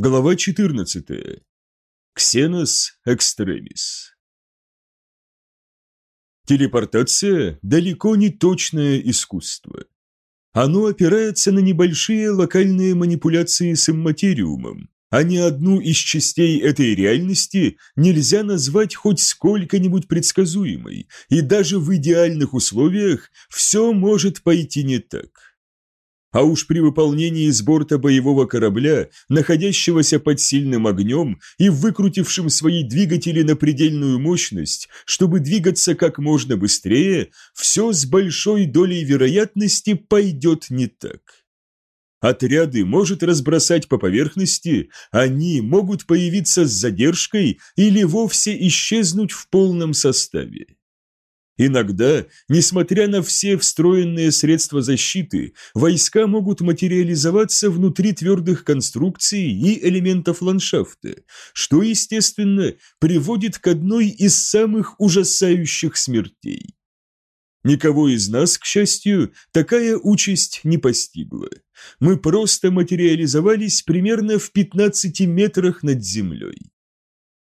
Глава 14. Ксенос Экстремис. Телепортация – далеко не точное искусство. Оно опирается на небольшие локальные манипуляции с имматериумом, а ни одну из частей этой реальности нельзя назвать хоть сколько-нибудь предсказуемой, и даже в идеальных условиях все может пойти не так. А уж при выполнении с борта боевого корабля, находящегося под сильным огнем и выкрутившим свои двигатели на предельную мощность, чтобы двигаться как можно быстрее, все с большой долей вероятности пойдет не так. Отряды может разбросать по поверхности, они могут появиться с задержкой или вовсе исчезнуть в полном составе. Иногда, несмотря на все встроенные средства защиты, войска могут материализоваться внутри твердых конструкций и элементов ландшафта, что, естественно, приводит к одной из самых ужасающих смертей. Никого из нас, к счастью, такая участь не постигла. Мы просто материализовались примерно в 15 метрах над землей.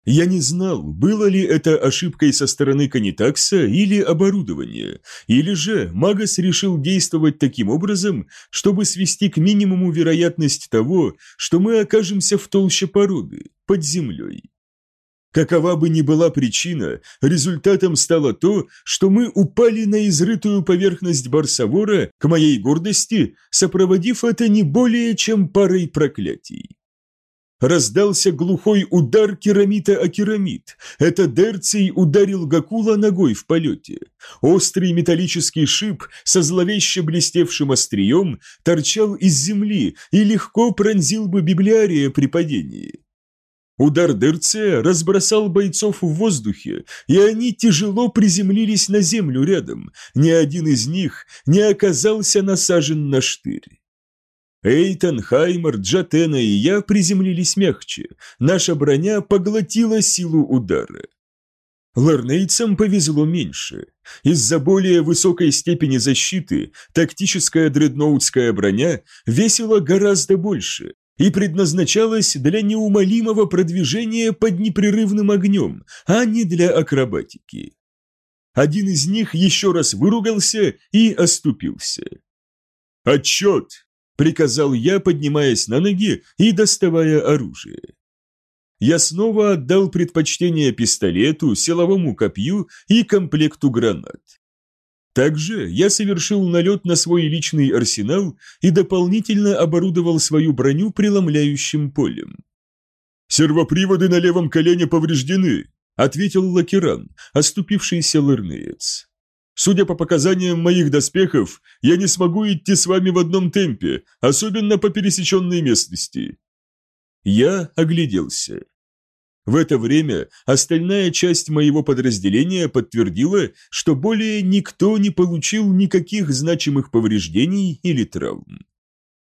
Я не знал, было ли это ошибкой со стороны Канитакса или оборудования, или же Магас решил действовать таким образом, чтобы свести к минимуму вероятность того, что мы окажемся в толще породы, под землей. Какова бы ни была причина, результатом стало то, что мы упали на изрытую поверхность Барсавора, к моей гордости, сопроводив это не более чем парой проклятий. Раздался глухой удар керамита о керамит. Это Дерций ударил Гакула ногой в полете. Острый металлический шип со зловеще блестевшим острием торчал из земли и легко пронзил бы библиария при падении. Удар Дерция разбросал бойцов в воздухе, и они тяжело приземлились на землю рядом. Ни один из них не оказался насажен на штырь. Эйтон, Хаймер, Джатена и я приземлились мягче. Наша броня поглотила силу удара. Ларнейцам повезло меньше. Из-за более высокой степени защиты тактическая дредноутская броня весила гораздо больше и предназначалась для неумолимого продвижения под непрерывным огнем, а не для акробатики. Один из них еще раз выругался и оступился. «Отчет!» Приказал я, поднимаясь на ноги и доставая оружие. Я снова отдал предпочтение пистолету, силовому копью и комплекту гранат. Также я совершил налет на свой личный арсенал и дополнительно оборудовал свою броню преломляющим полем. «Сервоприводы на левом колене повреждены», — ответил Лакеран, оступившийся лырнеец. Судя по показаниям моих доспехов, я не смогу идти с вами в одном темпе, особенно по пересеченной местности». Я огляделся. В это время остальная часть моего подразделения подтвердила, что более никто не получил никаких значимых повреждений или травм.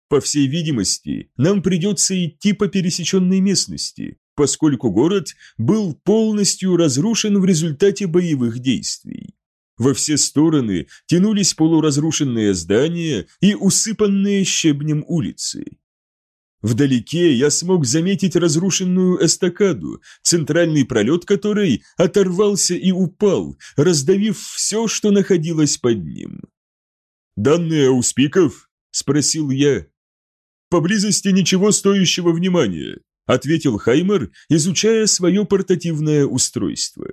По всей видимости, нам придется идти по пересеченной местности, поскольку город был полностью разрушен в результате боевых действий. Во все стороны тянулись полуразрушенные здания и усыпанные щебнем улицы. Вдалеке я смог заметить разрушенную эстакаду, центральный пролет которой оторвался и упал, раздавив все, что находилось под ним. «Данные у спиков?» – спросил я. «Поблизости ничего стоящего внимания», – ответил Хаймер, изучая свое портативное устройство.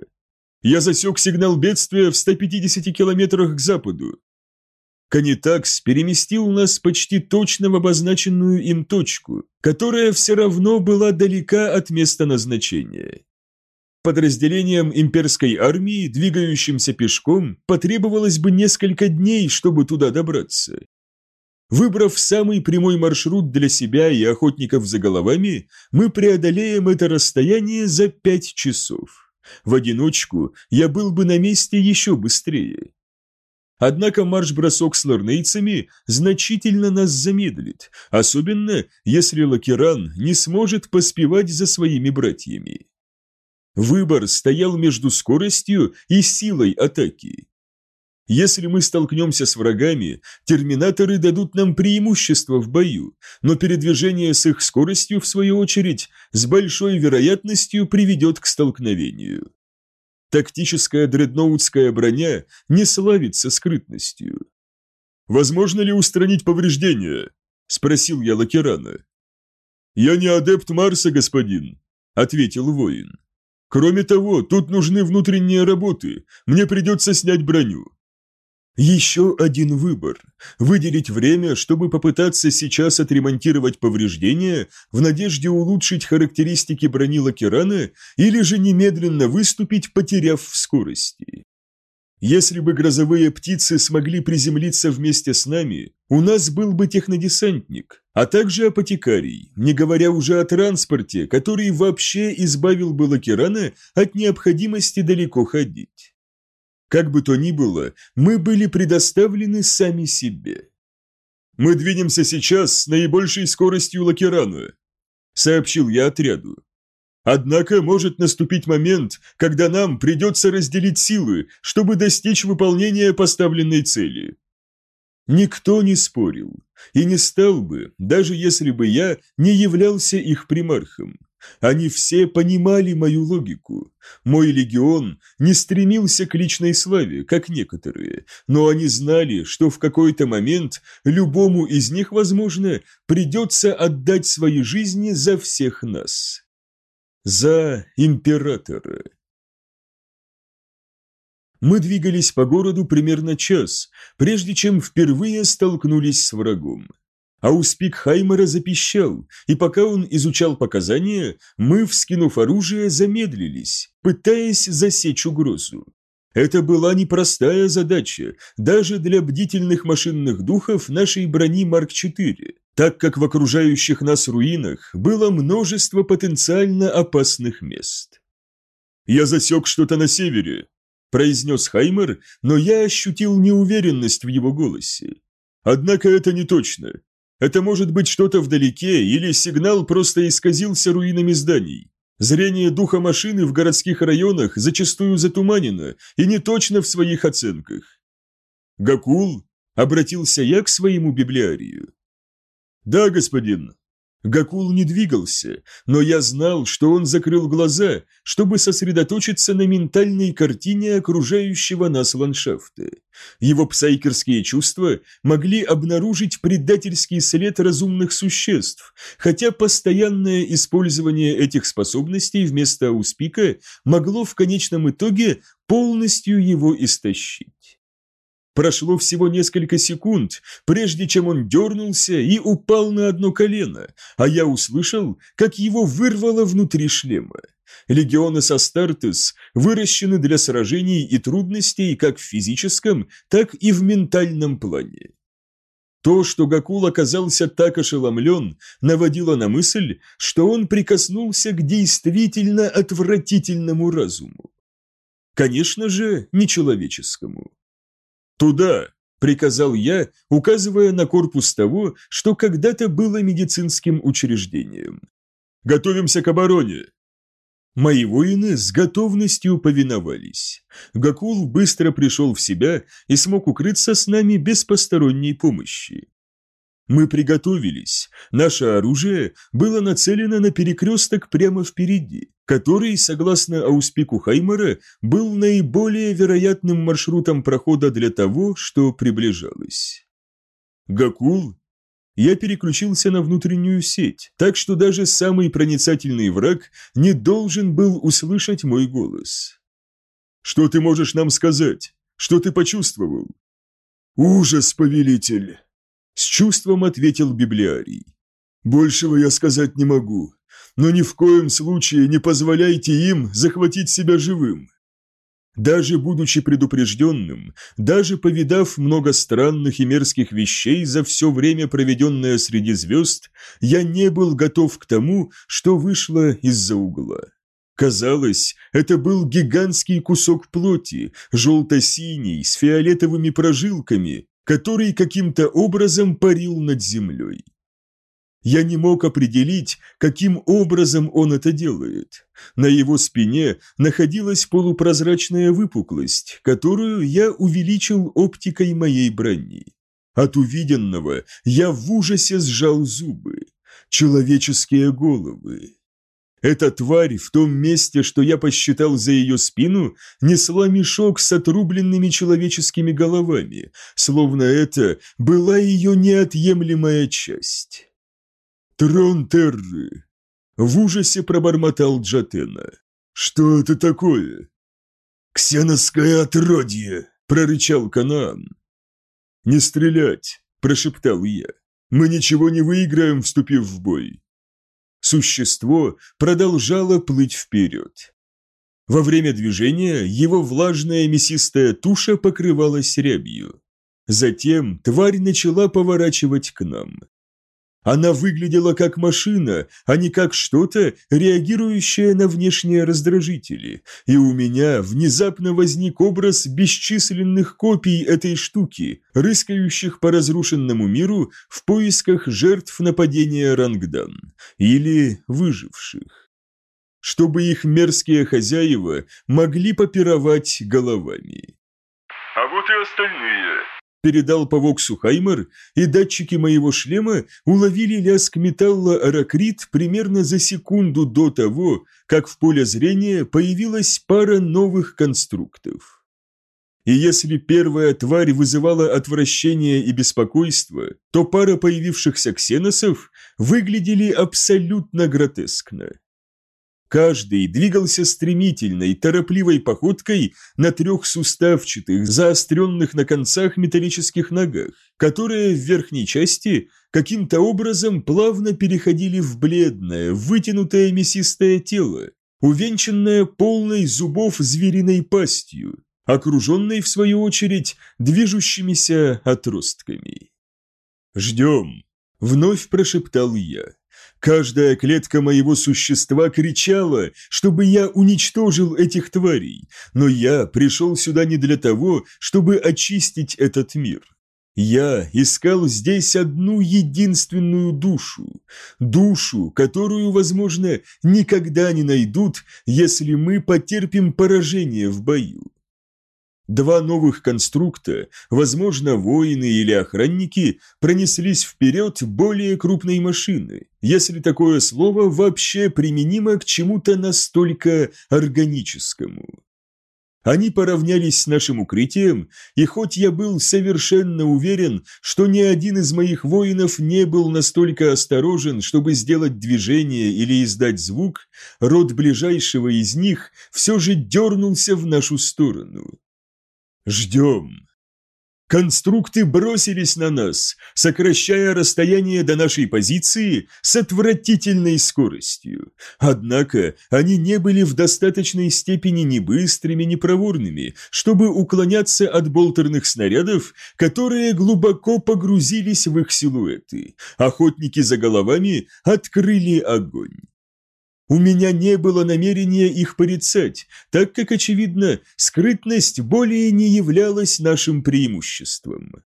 Я засек сигнал бедствия в 150 километрах к западу. Канитакс переместил нас почти точно в обозначенную им точку, которая все равно была далека от места назначения. Подразделениям имперской армии, двигающимся пешком, потребовалось бы несколько дней, чтобы туда добраться. Выбрав самый прямой маршрут для себя и охотников за головами, мы преодолеем это расстояние за пять часов. В одиночку я был бы на месте еще быстрее. Однако марш-бросок с лорнейцами значительно нас замедлит, особенно если Лакеран не сможет поспевать за своими братьями. Выбор стоял между скоростью и силой атаки. Если мы столкнемся с врагами, терминаторы дадут нам преимущество в бою, но передвижение с их скоростью, в свою очередь, с большой вероятностью приведет к столкновению. Тактическая дредноутская броня не славится скрытностью. «Возможно ли устранить повреждения?» – спросил я Лакерана. «Я не адепт Марса, господин», – ответил воин. «Кроме того, тут нужны внутренние работы, мне придется снять броню. Еще один выбор – выделить время, чтобы попытаться сейчас отремонтировать повреждения в надежде улучшить характеристики брони Лакерана или же немедленно выступить, потеряв в скорости. Если бы грозовые птицы смогли приземлиться вместе с нами, у нас был бы технодесантник, а также апотекарий, не говоря уже о транспорте, который вообще избавил бы Лакерана от необходимости далеко ходить. Как бы то ни было, мы были предоставлены сами себе. «Мы двинемся сейчас с наибольшей скоростью Лакерана», — сообщил я отряду. «Однако может наступить момент, когда нам придется разделить силы, чтобы достичь выполнения поставленной цели». Никто не спорил, и не стал бы, даже если бы я не являлся их примархом. Они все понимали мою логику. Мой легион не стремился к личной славе, как некоторые, но они знали, что в какой-то момент любому из них, возможно, придется отдать свои жизни за всех нас. За императора. Мы двигались по городу примерно час, прежде чем впервые столкнулись с врагом. Ауспик Хаймера запищал, и пока он изучал показания, мы, вскинув оружие, замедлились, пытаясь засечь угрозу. Это была непростая задача, даже для бдительных машинных духов нашей брони Марк-4, так как в окружающих нас руинах было множество потенциально опасных мест. «Я засек что-то на севере», – произнес Хаймер, но я ощутил неуверенность в его голосе. «Однако это не точно. Это может быть что-то вдалеке, или сигнал просто исказился руинами зданий. Зрение духа машины в городских районах зачастую затуманено и не точно в своих оценках. «Гакул?» – обратился я к своему библиарию. «Да, господин», Гакул не двигался, но я знал, что он закрыл глаза, чтобы сосредоточиться на ментальной картине окружающего нас ландшафта. Его псайкерские чувства могли обнаружить предательский след разумных существ, хотя постоянное использование этих способностей вместо ауспика могло в конечном итоге полностью его истощить. Прошло всего несколько секунд, прежде чем он дернулся и упал на одно колено, а я услышал, как его вырвало внутри шлема. Легионы Састартес выращены для сражений и трудностей как в физическом, так и в ментальном плане. То, что Гакул оказался так ошеломлен, наводило на мысль, что он прикоснулся к действительно отвратительному разуму. Конечно же, нечеловеческому. «Туда!» – приказал я, указывая на корпус того, что когда-то было медицинским учреждением. «Готовимся к обороне!» Мои воины с готовностью повиновались. Гакул быстро пришел в себя и смог укрыться с нами без посторонней помощи. Мы приготовились. Наше оружие было нацелено на перекресток прямо впереди, который, согласно ауспику Хаймера, был наиболее вероятным маршрутом прохода для того, что приближалось. Гакул я переключился на внутреннюю сеть, так что даже самый проницательный враг не должен был услышать мой голос. «Что ты можешь нам сказать? Что ты почувствовал?» «Ужас, повелитель!» С чувством ответил библиарий. «Большего я сказать не могу, но ни в коем случае не позволяйте им захватить себя живым. Даже будучи предупрежденным, даже повидав много странных и мерзких вещей за все время, проведенное среди звезд, я не был готов к тому, что вышло из-за угла. Казалось, это был гигантский кусок плоти, желто-синий, с фиолетовыми прожилками, который каким-то образом парил над землей. Я не мог определить, каким образом он это делает. На его спине находилась полупрозрачная выпуклость, которую я увеличил оптикой моей брони. От увиденного я в ужасе сжал зубы. Человеческие головы. Эта тварь в том месте, что я посчитал за ее спину, несла мешок с отрубленными человеческими головами, словно это была ее неотъемлемая часть. «Трон Терры!» В ужасе пробормотал Джатена. «Что это такое?» «Ксеновское отродье!» – прорычал Канаан. «Не стрелять!» – прошептал я. «Мы ничего не выиграем, вступив в бой. Существо продолжало плыть вперед. Во время движения его влажная мясистая туша покрывалась рябью. Затем тварь начала поворачивать к нам. Она выглядела как машина, а не как что-то, реагирующее на внешние раздражители, и у меня внезапно возник образ бесчисленных копий этой штуки, рыскающих по разрушенному миру в поисках жертв нападения Рангдан или выживших. Чтобы их мерзкие хозяева могли попировать головами. «А вот и остальные», передал по Воксу Хаймер, и датчики моего шлема уловили лязг металла аракрит примерно за секунду до того, как в поле зрения появилась пара новых конструктов. И если первая тварь вызывала отвращение и беспокойство, то пара появившихся ксеносов выглядели абсолютно гротескно. Каждый двигался стремительной, торопливой походкой на трех суставчатых, заостренных на концах металлических ногах, которые в верхней части каким-то образом плавно переходили в бледное, вытянутое мясистое тело, увенчанное полной зубов звериной пастью, окруженной, в свою очередь, движущимися отростками. «Ждем», — вновь прошептал я. Каждая клетка моего существа кричала, чтобы я уничтожил этих тварей, но я пришел сюда не для того, чтобы очистить этот мир. Я искал здесь одну единственную душу, душу, которую, возможно, никогда не найдут, если мы потерпим поражение в бою. Два новых конструкта, возможно, воины или охранники, пронеслись вперед более крупной машины, если такое слово вообще применимо к чему-то настолько органическому. Они поравнялись с нашим укрытием, и хоть я был совершенно уверен, что ни один из моих воинов не был настолько осторожен, чтобы сделать движение или издать звук, рот ближайшего из них все же дернулся в нашу сторону. Ждем. Конструкты бросились на нас, сокращая расстояние до нашей позиции с отвратительной скоростью. Однако они не были в достаточной степени ни быстрыми, ни проворными, чтобы уклоняться от болтерных снарядов, которые глубоко погрузились в их силуэты. Охотники за головами открыли огонь. У меня не было намерения их порицать, так как, очевидно, скрытность более не являлась нашим преимуществом.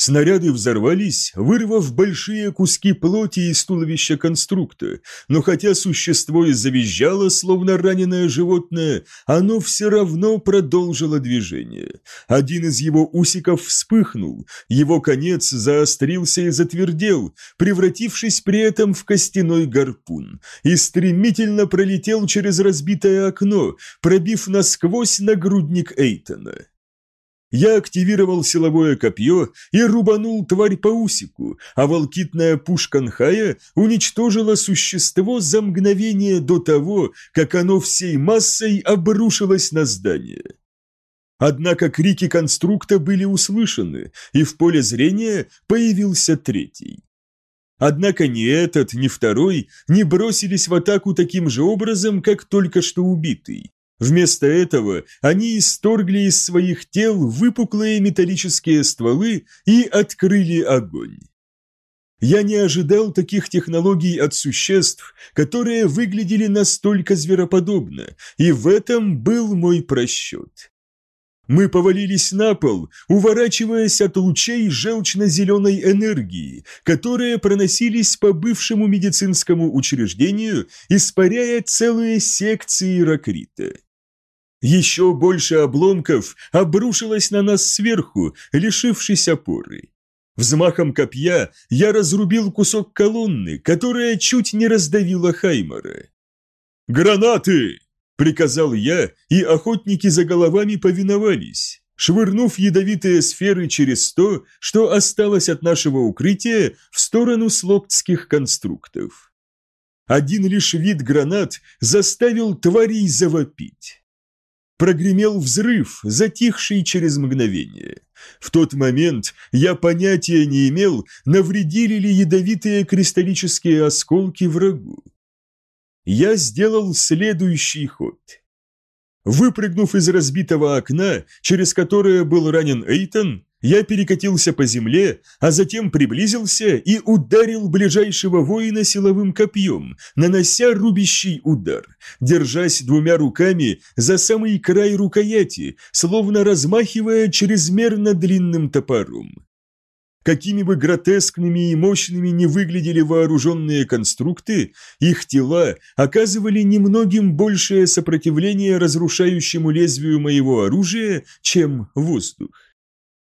Снаряды взорвались, вырвав большие куски плоти из туловища конструкта, но хотя существо и завизжало, словно раненое животное, оно все равно продолжило движение. Один из его усиков вспыхнул, его конец заострился и затвердел, превратившись при этом в костяной гарпун, и стремительно пролетел через разбитое окно, пробив насквозь нагрудник Эйтона. Я активировал силовое копье и рубанул тварь по усику, а волкитная пушка Нхая уничтожила существо за мгновение до того, как оно всей массой обрушилось на здание. Однако крики конструкта были услышаны, и в поле зрения появился третий. Однако ни этот, ни второй не бросились в атаку таким же образом, как только что убитый. Вместо этого они исторгли из своих тел выпуклые металлические стволы и открыли огонь. Я не ожидал таких технологий от существ, которые выглядели настолько звероподобно, и в этом был мой просчет. Мы повалились на пол, уворачиваясь от лучей желчно-зеленой энергии, которые проносились по бывшему медицинскому учреждению, испаряя целые секции ракрита. Еще больше обломков обрушилось на нас сверху, лишившись опоры. Взмахом копья я разрубил кусок колонны, которая чуть не раздавила Хаймара. «Гранаты!» – приказал я, и охотники за головами повиновались, швырнув ядовитые сферы через то, что осталось от нашего укрытия в сторону слоктских конструктов. Один лишь вид гранат заставил тварей завопить. Прогремел взрыв, затихший через мгновение. В тот момент я понятия не имел, навредили ли ядовитые кристаллические осколки врагу. Я сделал следующий ход. Выпрыгнув из разбитого окна, через которое был ранен Эйтон, я перекатился по земле, а затем приблизился и ударил ближайшего воина силовым копьем, нанося рубящий удар, держась двумя руками за самый край рукояти, словно размахивая чрезмерно длинным топором. Какими бы гротескными и мощными не выглядели вооруженные конструкты, их тела оказывали немногим большее сопротивление разрушающему лезвию моего оружия, чем воздух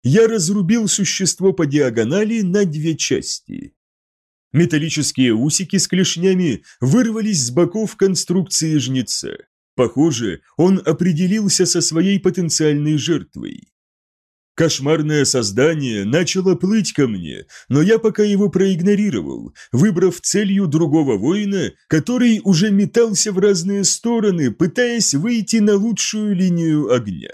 я разрубил существо по диагонали на две части. Металлические усики с клешнями вырвались с боков конструкции жнеца. Похоже, он определился со своей потенциальной жертвой. Кошмарное создание начало плыть ко мне, но я пока его проигнорировал, выбрав целью другого воина, который уже метался в разные стороны, пытаясь выйти на лучшую линию огня.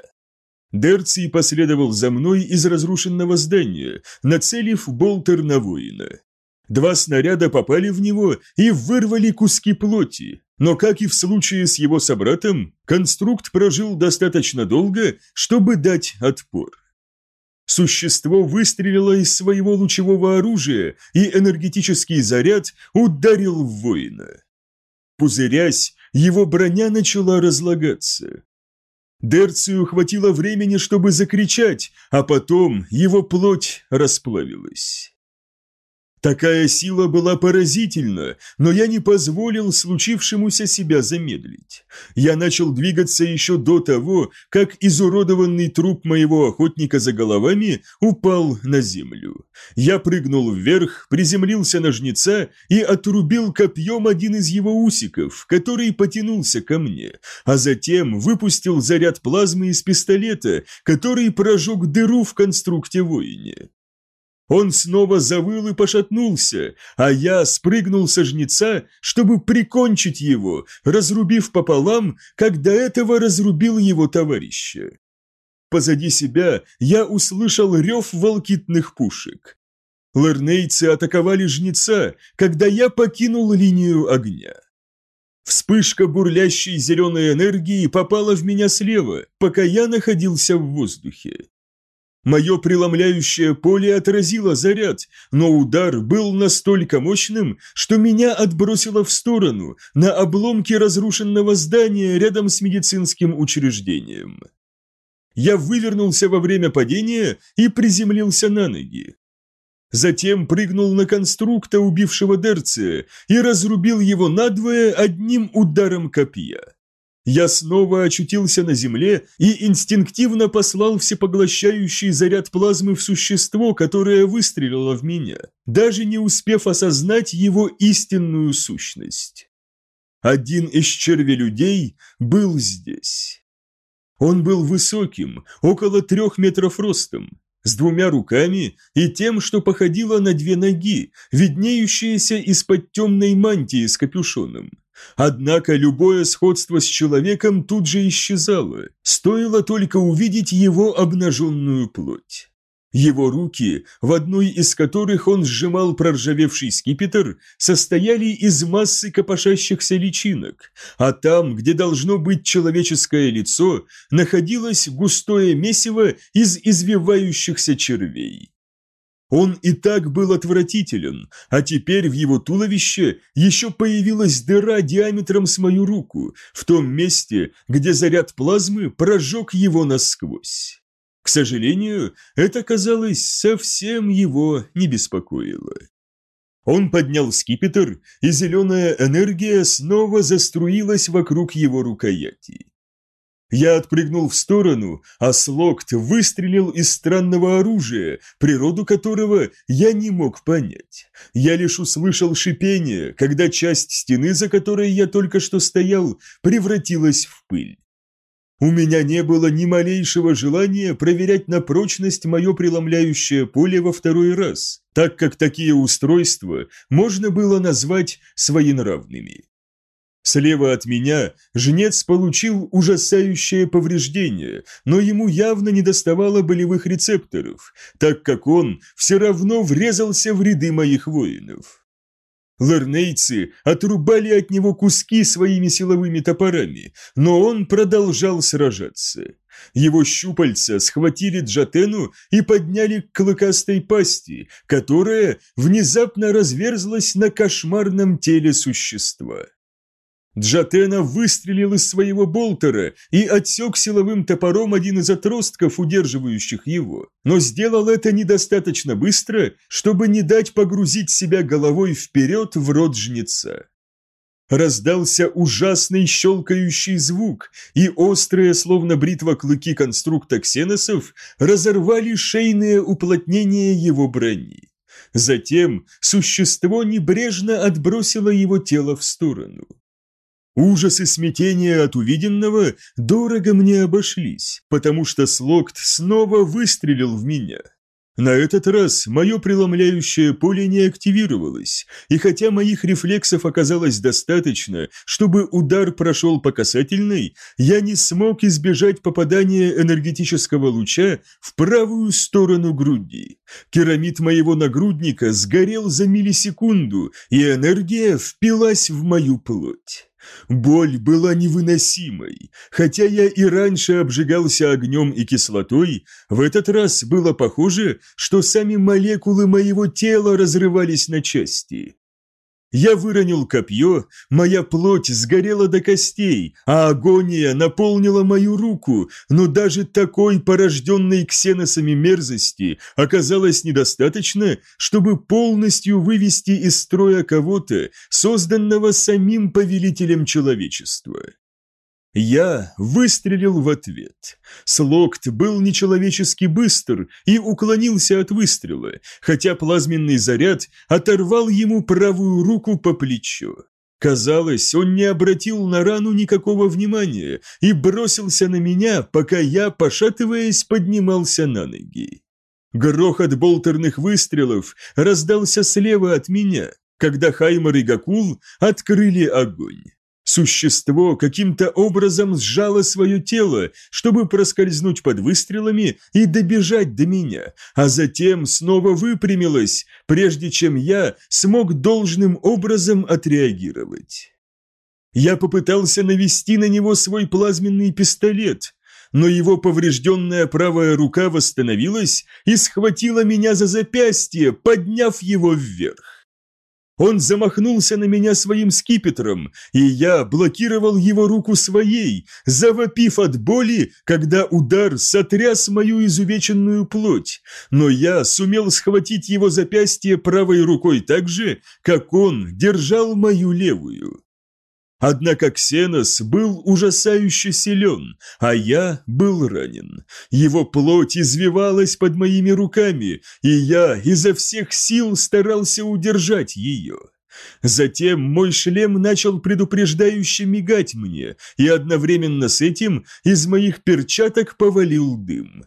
Дерций последовал за мной из разрушенного здания, нацелив болтер на воина. Два снаряда попали в него и вырвали куски плоти, но, как и в случае с его собратом, конструкт прожил достаточно долго, чтобы дать отпор. Существо выстрелило из своего лучевого оружия, и энергетический заряд ударил в воина. Пузырясь, его броня начала разлагаться. Дерцию хватило времени, чтобы закричать, а потом его плоть расплавилась. Такая сила была поразительна, но я не позволил случившемуся себя замедлить. Я начал двигаться еще до того, как изуродованный труп моего охотника за головами упал на землю. Я прыгнул вверх, приземлился на жнеца и отрубил копьем один из его усиков, который потянулся ко мне, а затем выпустил заряд плазмы из пистолета, который прожег дыру в конструкте воине. Он снова завыл и пошатнулся, а я спрыгнул со жнеца, чтобы прикончить его, разрубив пополам, как до этого разрубил его товарища. Позади себя я услышал рев волкитных пушек. Лернейцы атаковали жнеца, когда я покинул линию огня. Вспышка бурлящей зеленой энергии попала в меня слева, пока я находился в воздухе. Мое преломляющее поле отразило заряд, но удар был настолько мощным, что меня отбросило в сторону, на обломки разрушенного здания рядом с медицинским учреждением. Я вывернулся во время падения и приземлился на ноги. Затем прыгнул на конструкта, убившего Дерция, и разрубил его надвое одним ударом копья. Я снова очутился на земле и инстинктивно послал всепоглощающий заряд плазмы в существо, которое выстрелило в меня, даже не успев осознать его истинную сущность. Один из червей-людей был здесь. Он был высоким, около трех метров ростом, с двумя руками и тем, что походило на две ноги, виднеющиеся из-под темной мантии с капюшоном. Однако любое сходство с человеком тут же исчезало, стоило только увидеть его обнаженную плоть. Его руки, в одной из которых он сжимал проржавевший скипетр, состояли из массы копошащихся личинок, а там, где должно быть человеческое лицо, находилось густое месиво из извивающихся червей. Он и так был отвратителен, а теперь в его туловище еще появилась дыра диаметром с мою руку, в том месте, где заряд плазмы прожег его насквозь. К сожалению, это, казалось, совсем его не беспокоило. Он поднял скипетр, и зеленая энергия снова заструилась вокруг его рукояти. Я отпрыгнул в сторону, а Слокт выстрелил из странного оружия, природу которого я не мог понять. Я лишь услышал шипение, когда часть стены, за которой я только что стоял, превратилась в пыль. У меня не было ни малейшего желания проверять на прочность мое преломляющее поле во второй раз, так как такие устройства можно было назвать своенравными. Слева от меня жнец получил ужасающее повреждение, но ему явно не доставало болевых рецепторов, так как он все равно врезался в ряды моих воинов. Лернейцы отрубали от него куски своими силовыми топорами, но он продолжал сражаться. Его щупальца схватили Джатену и подняли к клыкастой пасти, которая внезапно разверзлась на кошмарном теле существа. Джатена выстрелил из своего болтера и отсек силовым топором один из отростков, удерживающих его, но сделал это недостаточно быстро, чтобы не дать погрузить себя головой вперед в рот жнеца. Раздался ужасный щелкающий звук, и острые, словно бритва клыки конструкта ксеносов, разорвали шейные уплотнения его брони. Затем существо небрежно отбросило его тело в сторону. Ужас и смятение от увиденного дорого мне обошлись, потому что Слокт снова выстрелил в меня. На этот раз мое преломляющее поле не активировалось, и хотя моих рефлексов оказалось достаточно, чтобы удар прошел по касательной, я не смог избежать попадания энергетического луча в правую сторону груди. Керамид моего нагрудника сгорел за миллисекунду, и энергия впилась в мою плоть. Боль была невыносимой. Хотя я и раньше обжигался огнем и кислотой, в этот раз было похоже, что сами молекулы моего тела разрывались на части. Я выронил копье, моя плоть сгорела до костей, а агония наполнила мою руку, но даже такой порожденной ксеносами мерзости оказалось недостаточно, чтобы полностью вывести из строя кого-то, созданного самим повелителем человечества. Я выстрелил в ответ. Слокт был нечеловечески быстр и уклонился от выстрела, хотя плазменный заряд оторвал ему правую руку по плечу. Казалось, он не обратил на рану никакого внимания и бросился на меня, пока я, пошатываясь, поднимался на ноги. Грохот болтерных выстрелов раздался слева от меня, когда Хаймар и Гакул открыли огонь. Существо каким-то образом сжало свое тело, чтобы проскользнуть под выстрелами и добежать до меня, а затем снова выпрямилось, прежде чем я смог должным образом отреагировать. Я попытался навести на него свой плазменный пистолет, но его поврежденная правая рука восстановилась и схватила меня за запястье, подняв его вверх. Он замахнулся на меня своим скипетром, и я блокировал его руку своей, завопив от боли, когда удар сотряс мою изувеченную плоть. Но я сумел схватить его запястье правой рукой так же, как он держал мою левую. Однако Ксенос был ужасающе силен, а я был ранен. Его плоть извивалась под моими руками, и я изо всех сил старался удержать ее. Затем мой шлем начал предупреждающе мигать мне, и одновременно с этим из моих перчаток повалил дым.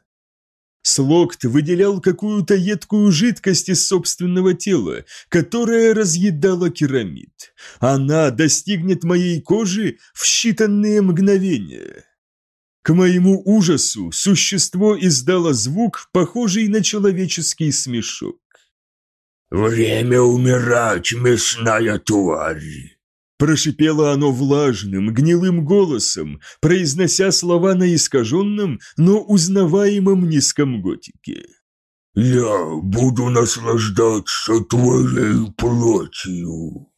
Слокт выделял какую-то едкую жидкость из собственного тела, которая разъедала керамид. Она достигнет моей кожи в считанные мгновения. К моему ужасу существо издало звук, похожий на человеческий смешок. «Время умирать, мясная тварь!» Прошипело оно влажным, гнилым голосом, произнося слова на искаженном, но узнаваемом низком готике. Я буду наслаждаться твоей плотью.